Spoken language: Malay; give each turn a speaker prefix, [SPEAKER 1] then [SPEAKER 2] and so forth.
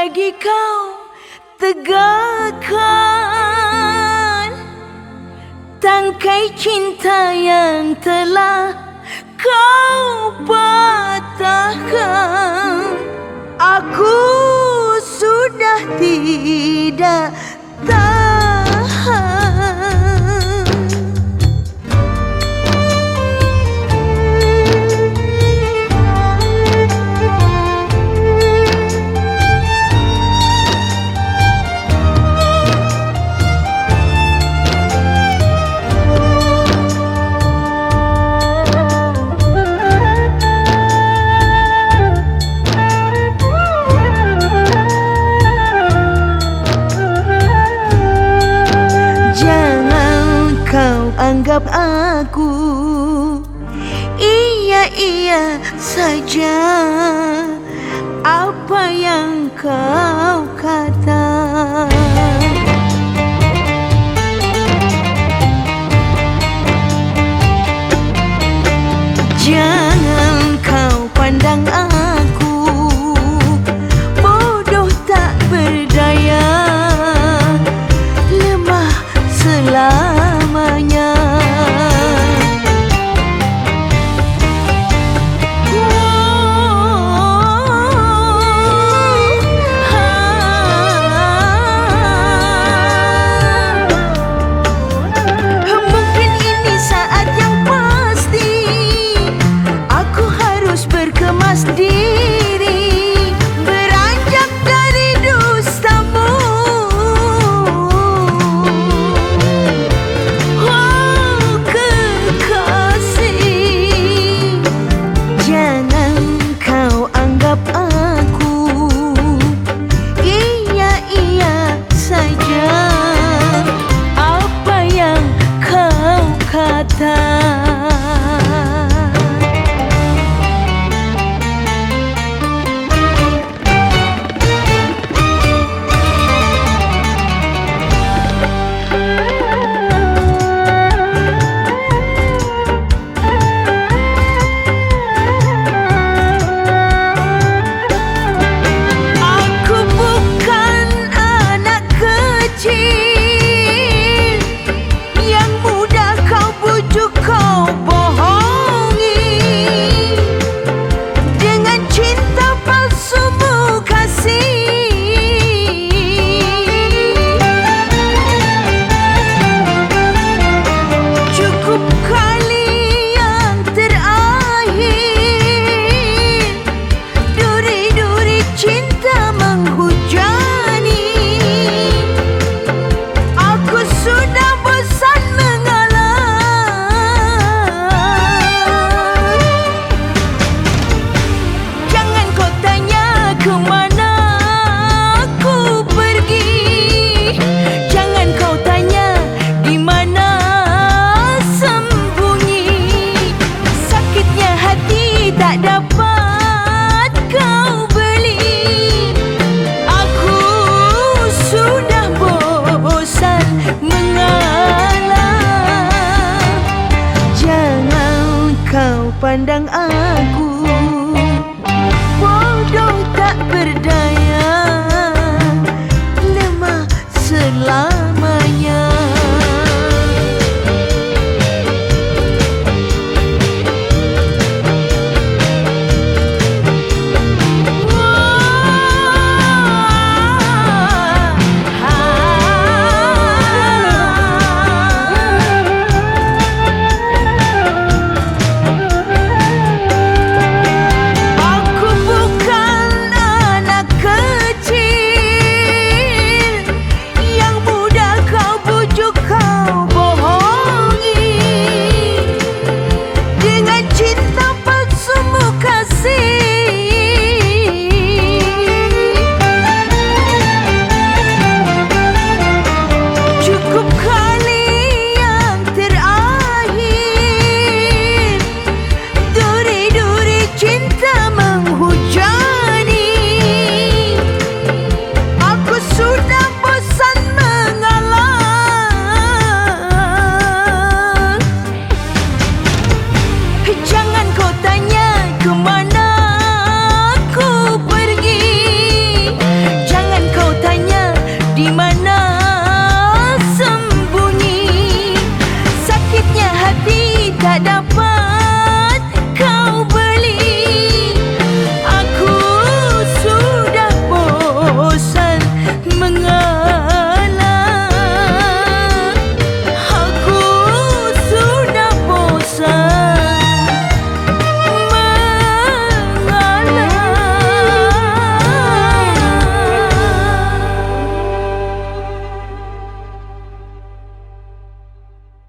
[SPEAKER 1] Mari kau tegakkan Tangkai cinta yang telah kau patahkan. Aku sudah tidak anggap Iya-iya saja. Apa yang kau kata 情的。